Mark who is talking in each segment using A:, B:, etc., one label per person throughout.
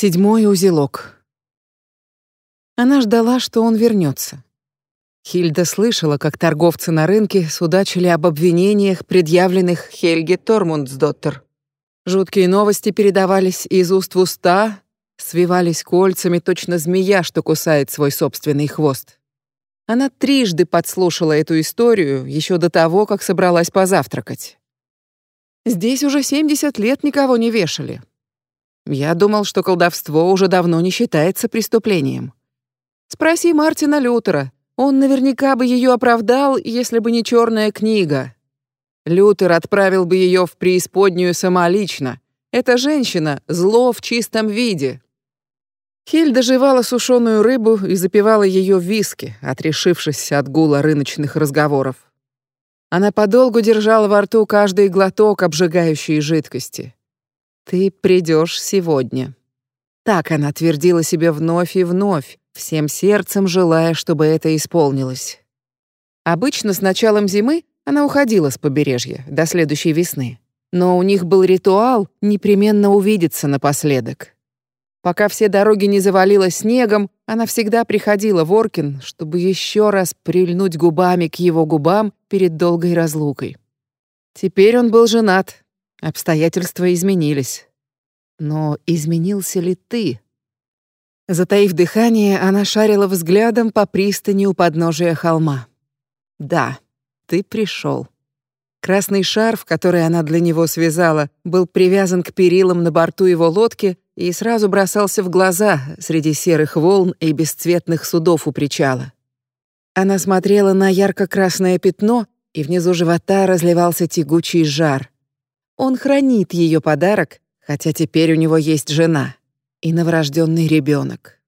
A: Седьмой узелок. Она ждала, что он вернется. Хильда слышала, как торговцы на рынке судачили об обвинениях, предъявленных Хельге Тормундсдоттер. Жуткие новости передавались из уст в уста, свивались кольцами, точно змея, что кусает свой собственный хвост. Она трижды подслушала эту историю еще до того, как собралась позавтракать. Здесь уже 70 лет никого не вешали, я думал, что колдовство уже давно не считается преступлением. Спроси Мартина Лютера. Он наверняка бы ее оправдал, если бы не черная книга. Лютер отправил бы ее в преисподнюю самолично. Эта женщина — зло в чистом виде. Хильда жевала сушеную рыбу и запивала ее виски, отрешившись от гула рыночных разговоров. Она подолгу держала во рту каждый глоток обжигающей жидкости. «Ты придешь сегодня». Так она твердила себе вновь и вновь, всем сердцем желая, чтобы это исполнилось. Обычно с началом зимы она уходила с побережья до следующей весны. Но у них был ритуал непременно увидеться напоследок. Пока все дороги не завалило снегом, она всегда приходила в Оркин, чтобы еще раз прильнуть губами к его губам перед долгой разлукой. Теперь он был женат, Обстоятельства изменились. Но изменился ли ты? Затаив дыхание, она шарила взглядом по пристани у подножия холма. Да, ты пришел. Красный шарф, который она для него связала, был привязан к перилам на борту его лодки и сразу бросался в глаза среди серых волн и бесцветных судов у причала. Она смотрела на ярко-красное пятно, и внизу живота разливался тягучий жар. Он хранит ее подарок, хотя теперь у него есть жена и новорожденный ребенок.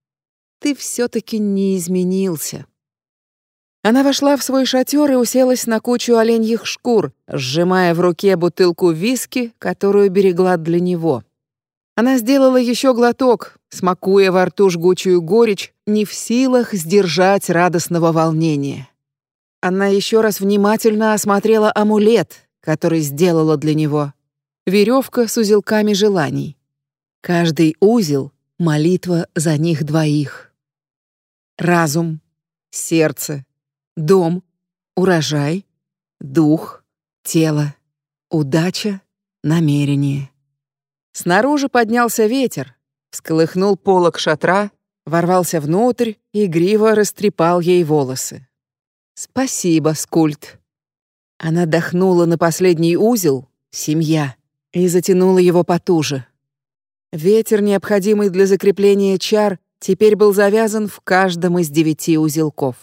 A: Ты все-таки не изменился. Она вошла в свой шатер и уселась на кучу оленьих шкур, сжимая в руке бутылку виски, которую берегла для него. Она сделала еще глоток, смакуя во рту жгучую горечь, не в силах сдержать радостного волнения. Она еще раз внимательно осмотрела амулет, который сделала для него веревка с узелками желаний. Каждый узел — молитва за них двоих. Разум, сердце, дом, урожай, дух, тело, удача, намерение. Снаружи поднялся ветер, всколыхнул полог шатра, ворвался внутрь и гриво растрепал ей волосы. «Спасибо, Скульт». Она дохнула на последний узел — семья и затянула его потуже. Ветер, необходимый для закрепления чар, теперь был завязан в каждом из девяти узелков.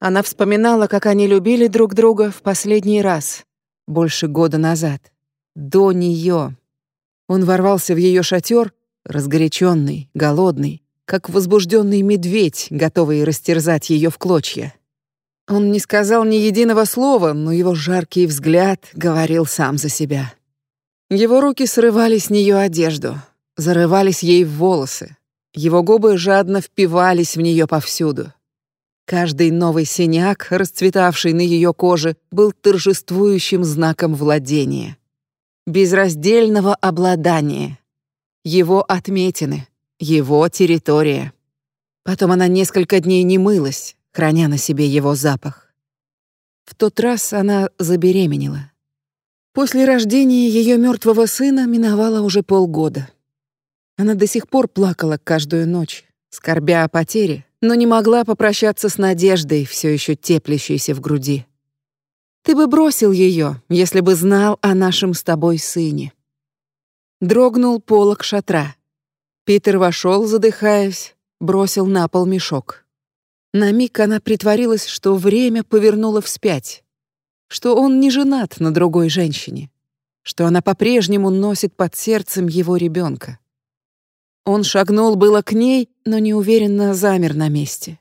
A: Она вспоминала, как они любили друг друга в последний раз, больше года назад, до нее. Он ворвался в ее шатер, разгоряченный, голодный, как возбужденный медведь, готовый растерзать ее в клочья. Он не сказал ни единого слова, но его жаркий взгляд говорил сам за себя. Его руки срывали с нее одежду, зарывались ей в волосы. Его губы жадно впивались в нее повсюду. Каждый новый синяк, расцветавший на ее коже, был торжествующим знаком владения, безраздельного обладания, его отметины, его территория. Потом она несколько дней не мылась, храня на себе его запах. В тот раз она забеременела. После рождения ее мертвого сына миновало уже полгода. Она до сих пор плакала каждую ночь, скорбя о потере, но не могла попрощаться с надеждой, все еще теплящейся в груди. Ты бы бросил ее, если бы знал о нашем с тобой сыне. Дрогнул полог шатра. Питер вошел, задыхаясь, бросил на пол мешок. На миг она притворилась, что время повернуло вспять что он не женат на другой женщине, что она по-прежнему носит под сердцем его ребенка. Он шагнул было к ней, но неуверенно замер на месте.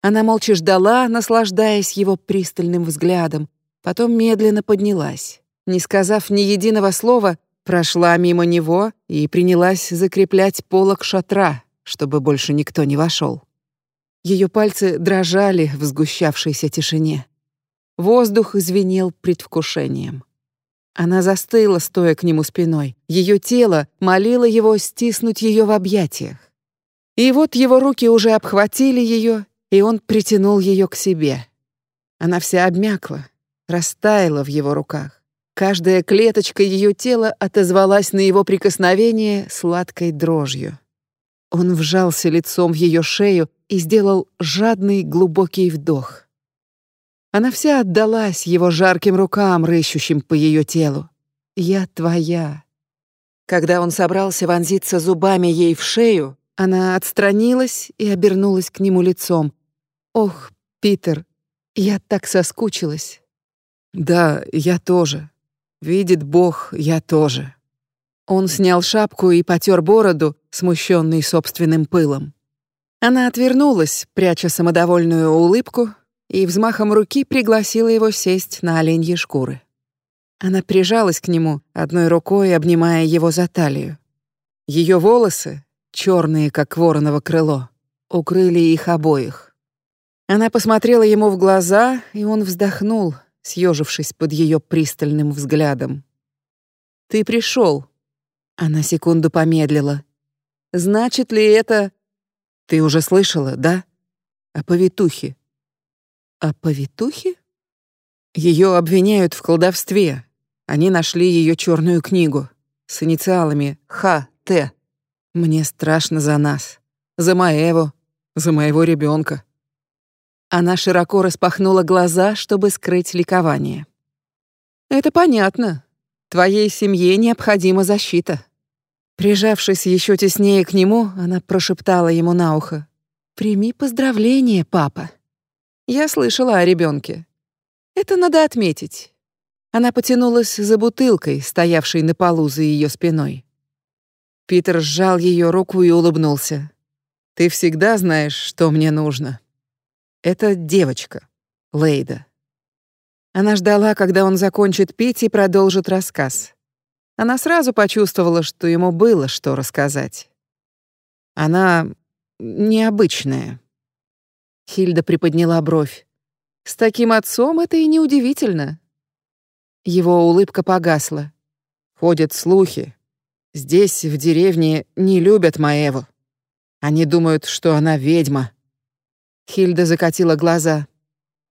A: Она молча ждала, наслаждаясь его пристальным взглядом, потом медленно поднялась. Не сказав ни единого слова, прошла мимо него и принялась закреплять полог шатра, чтобы больше никто не вошел. Ее пальцы дрожали в сгущавшейся тишине. Воздух звенел предвкушением. Она застыла, стоя к нему спиной. Ее тело молило его стиснуть ее в объятиях. И вот его руки уже обхватили ее, и он притянул ее к себе. Она вся обмякла, растаяла в его руках. Каждая клеточка ее тела отозвалась на его прикосновение сладкой дрожью. Он вжался лицом в ее шею и сделал жадный глубокий вдох. Она вся отдалась его жарким рукам, рыщущим по ее телу. «Я твоя». Когда он собрался вонзиться зубами ей в шею, она отстранилась и обернулась к нему лицом. «Ох, Питер, я так соскучилась». «Да, я тоже. Видит Бог, я тоже». Он снял шапку и потер бороду, смущенный собственным пылом. Она отвернулась, пряча самодовольную улыбку, и взмахом руки пригласила его сесть на оленьи шкуры. Она прижалась к нему, одной рукой обнимая его за талию. Ее волосы, черные, как вороново крыло, укрыли их обоих. Она посмотрела ему в глаза, и он вздохнул, съежившись под ее пристальным взглядом. «Ты пришел. Она секунду помедлила. «Значит ли это...» «Ты уже слышала, да? О повитухе». «О повитухе?» Ее обвиняют в колдовстве. Они нашли ее черную книгу с инициалами Х. Т. Мне страшно за нас, за Маеву, за моего ребенка. Она широко распахнула глаза, чтобы скрыть ликование. Это понятно. Твоей семье необходима защита. Прижавшись еще теснее к нему, она прошептала ему на ухо: "Прими поздравления, папа. Я слышала о ребенке. Это надо отметить". Она потянулась за бутылкой, стоявшей на полу за ее спиной. Питер сжал ее руку и улыбнулся. Ты всегда знаешь, что мне нужно. Это девочка, Лейда. Она ждала, когда он закончит пить и продолжит рассказ. Она сразу почувствовала, что ему было что рассказать. Она необычная. Хильда приподняла бровь. С таким отцом это и неудивительно. Его улыбка погасла. Ходят слухи. Здесь, в деревне, не любят Маеву. Они думают, что она ведьма. Хильда закатила глаза.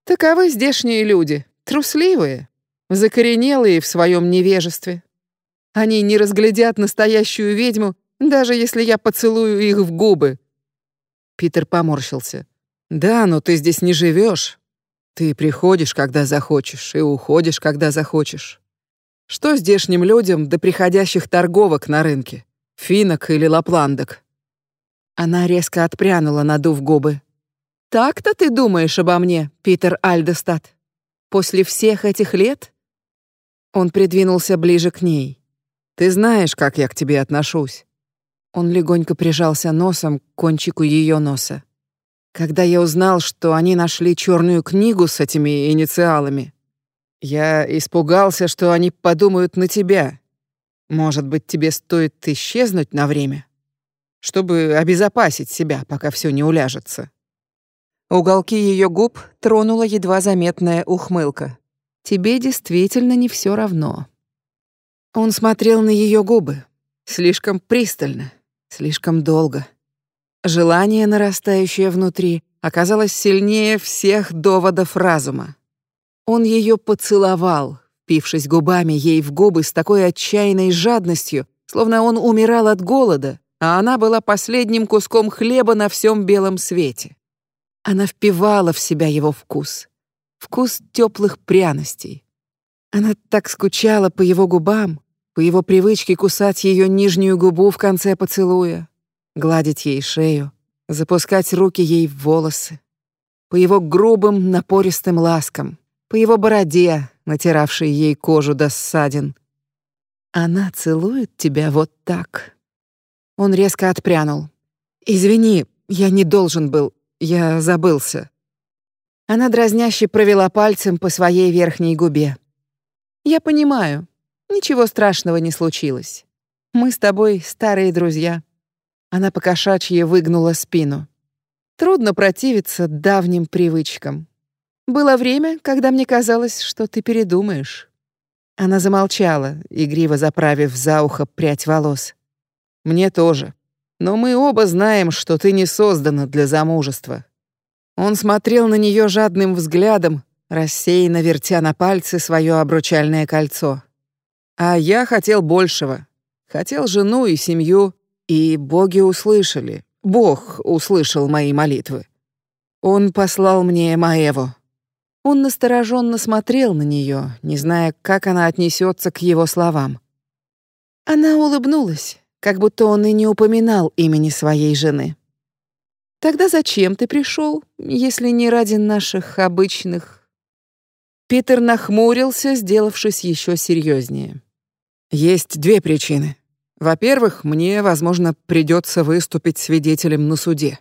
A: Таковы здешние люди трусливые, закоренелые в своем невежестве. Они не разглядят настоящую ведьму, даже если я поцелую их в губы. Питер поморщился. Да, но ты здесь не живешь. Ты приходишь, когда захочешь, и уходишь, когда захочешь. Что здешним людям до приходящих торговок на рынке? Финок или лапландок? Она резко отпрянула, надув губы. Так-то ты думаешь обо мне, Питер Альдестад? После всех этих лет? Он придвинулся ближе к ней. Ты знаешь, как я к тебе отношусь. Он легонько прижался носом к кончику ее носа. Когда я узнал, что они нашли черную книгу с этими инициалами, я испугался, что они подумают на тебя. Может быть, тебе стоит исчезнуть на время, чтобы обезопасить себя, пока все не уляжется. Уголки ее губ тронула едва заметная ухмылка. Тебе действительно не все равно. Он смотрел на ее губы, слишком пристально, слишком долго. Желание, нарастающее внутри, оказалось сильнее всех доводов разума. Он ее поцеловал, впившись губами ей в губы с такой отчаянной жадностью, словно он умирал от голода, а она была последним куском хлеба на всем белом свете. Она впивала в себя его вкус. Вкус теплых пряностей. Она так скучала по его губам, по его привычке кусать ее нижнюю губу в конце поцелуя, гладить ей шею, запускать руки ей в волосы, по его грубым напористым ласкам, по его бороде, натиравшей ей кожу до ссадин. Она целует тебя вот так. Он резко отпрянул. Извини, я не должен был. Я забылся. Она дразняще провела пальцем по своей верхней губе. Я понимаю. Ничего страшного не случилось. Мы с тобой старые друзья. Она покошачье выгнула спину. Трудно противиться давним привычкам. Было время, когда мне казалось, что ты передумаешь. Она замолчала, игриво заправив за ухо прядь волос. «Мне тоже. Но мы оба знаем, что ты не создана для замужества». Он смотрел на нее жадным взглядом, рассеянно вертя на пальцы свое обручальное кольцо. «А я хотел большего. Хотел жену и семью, и боги услышали. Бог услышал мои молитвы. Он послал мне Маеву. Он настороженно смотрел на нее, не зная, как она отнесется к его словам. Она улыбнулась, как будто он и не упоминал имени своей жены. «Тогда зачем ты пришел, если не ради наших обычных...» Питер нахмурился, сделавшись еще серьезнее. «Есть две причины. Во-первых, мне, возможно, придется выступить свидетелем на суде.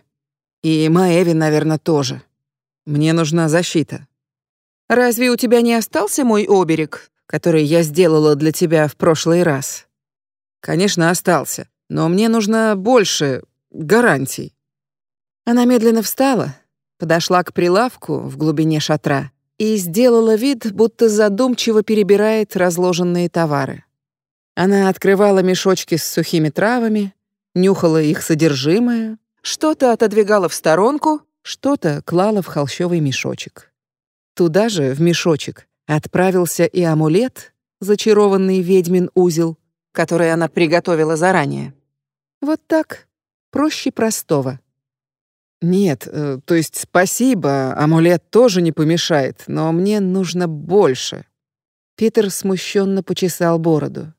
A: И Маэви, наверное, тоже. Мне нужна защита. Разве у тебя не остался мой оберег, который я сделала для тебя в прошлый раз? Конечно, остался, но мне нужно больше гарантий. Она медленно встала, подошла к прилавку в глубине шатра и сделала вид, будто задумчиво перебирает разложенные товары. Она открывала мешочки с сухими травами, нюхала их содержимое, что-то отодвигала в сторонку, что-то клала в холщовый мешочек. Туда же, в мешочек, отправился и амулет, зачарованный ведьмин узел, который она приготовила заранее. Вот так, проще простого. Нет, э, то есть спасибо, амулет тоже не помешает, но мне нужно больше. Питер смущенно почесал бороду.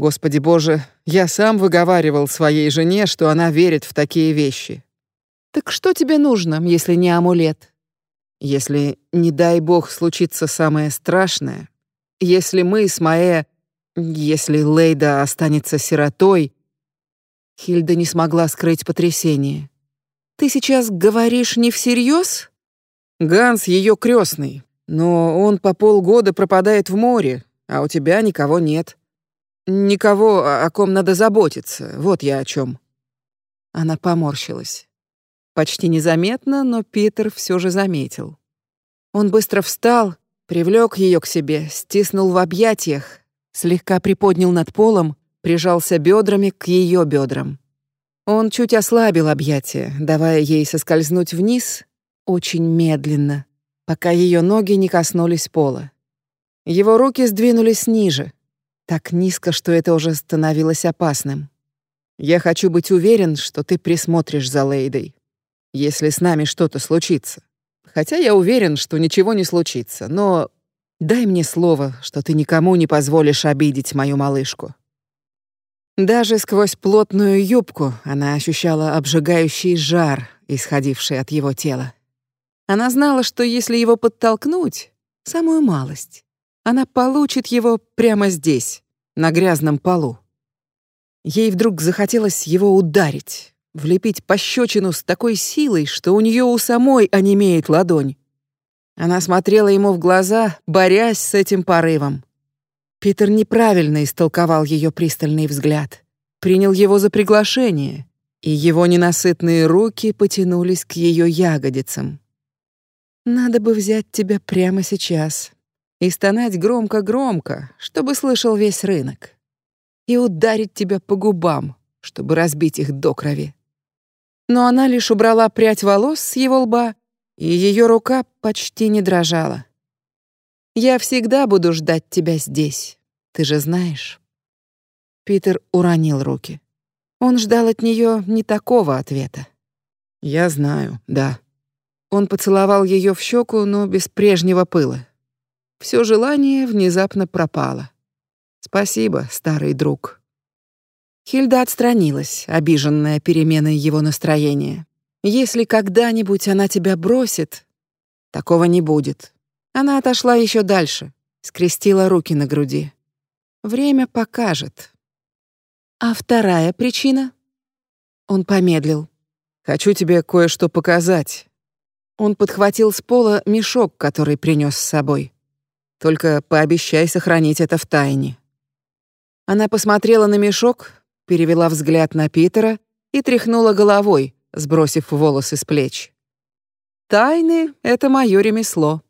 A: Господи Боже, я сам выговаривал своей жене, что она верит в такие вещи. Так что тебе нужно, если не амулет? Если, не дай бог, случится самое страшное, если мы с Маэ, если Лейда останется сиротой, Хильда не смогла скрыть потрясение. Ты сейчас говоришь не всерьез? Ганс ее крестный, но он по полгода пропадает в море, а у тебя никого нет. Никого, о ком надо заботиться. Вот я о чем. Она поморщилась. Почти незаметно, но Питер все же заметил. Он быстро встал, привлек ее к себе, стиснул в объятиях, слегка приподнял над полом, прижался бедрами к ее бедрам. Он чуть ослабил объятия, давая ей соскользнуть вниз очень медленно, пока ее ноги не коснулись пола. Его руки сдвинулись ниже, так низко, что это уже становилось опасным. Я хочу быть уверен, что ты присмотришь за Лейдой если с нами что-то случится. Хотя я уверен, что ничего не случится, но дай мне слово, что ты никому не позволишь обидеть мою малышку». Даже сквозь плотную юбку она ощущала обжигающий жар, исходивший от его тела. Она знала, что если его подтолкнуть, самую малость, она получит его прямо здесь, на грязном полу. Ей вдруг захотелось его ударить, влепить пощечину с такой силой, что у нее у самой онемеет ладонь. Она смотрела ему в глаза, борясь с этим порывом. Питер неправильно истолковал ее пристальный взгляд, принял его за приглашение, и его ненасытные руки потянулись к ее ягодицам. «Надо бы взять тебя прямо сейчас и стонать громко-громко, чтобы слышал весь рынок, и ударить тебя по губам, чтобы разбить их до крови» но она лишь убрала прядь волос с его лба, и ее рука почти не дрожала. «Я всегда буду ждать тебя здесь, ты же знаешь». Питер уронил руки. Он ждал от нее не такого ответа. «Я знаю, да». Он поцеловал ее в щеку, но без прежнего пыла. Все желание внезапно пропало. «Спасибо, старый друг». Хильда отстранилась, обиженная переменой его настроения. Если когда-нибудь она тебя бросит, такого не будет. Она отошла еще дальше, скрестила руки на груди. Время покажет. А вторая причина? Он помедлил. Хочу тебе кое-что показать. Он подхватил с пола мешок, который принес с собой. Только пообещай сохранить это в тайне. Она посмотрела на мешок, перевела взгляд на Питера и тряхнула головой, сбросив волосы с плеч. «Тайны — это мое ремесло.